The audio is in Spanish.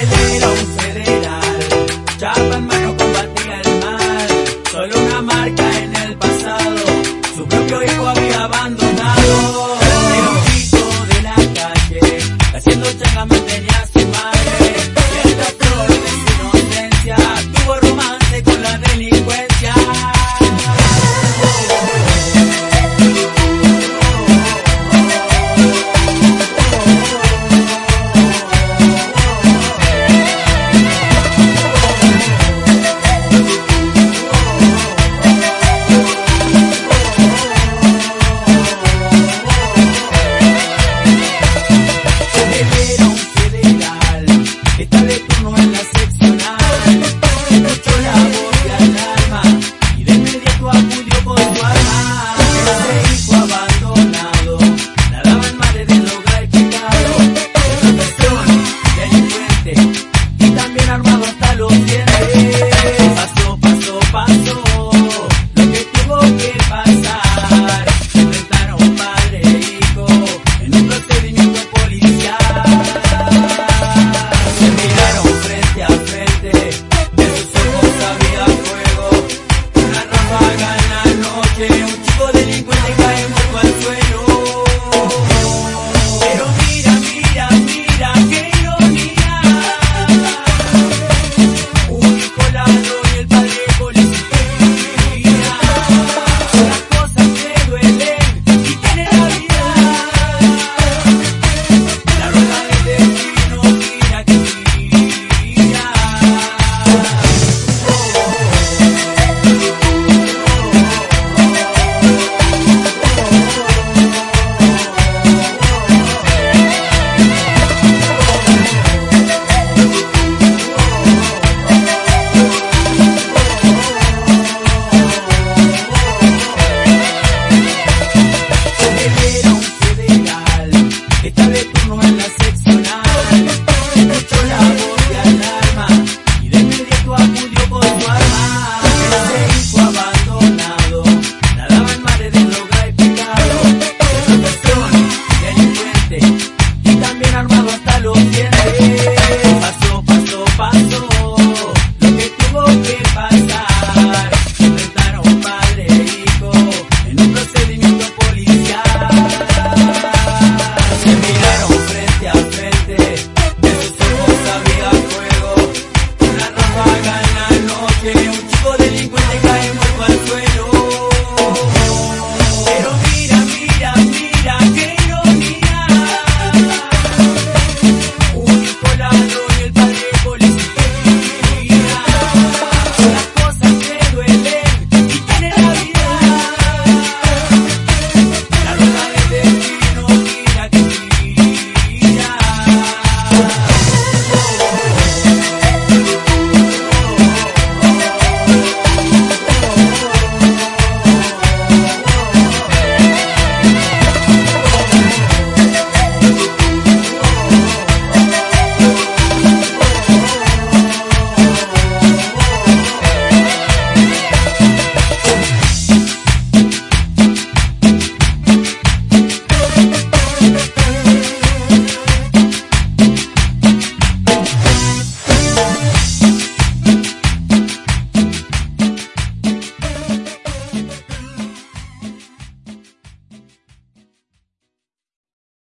El era un federal, chapa en manos combatía el mal, solo una marca en el pasado, su propio hijo había abandonado, hijo de la calle, haciendo changas materias.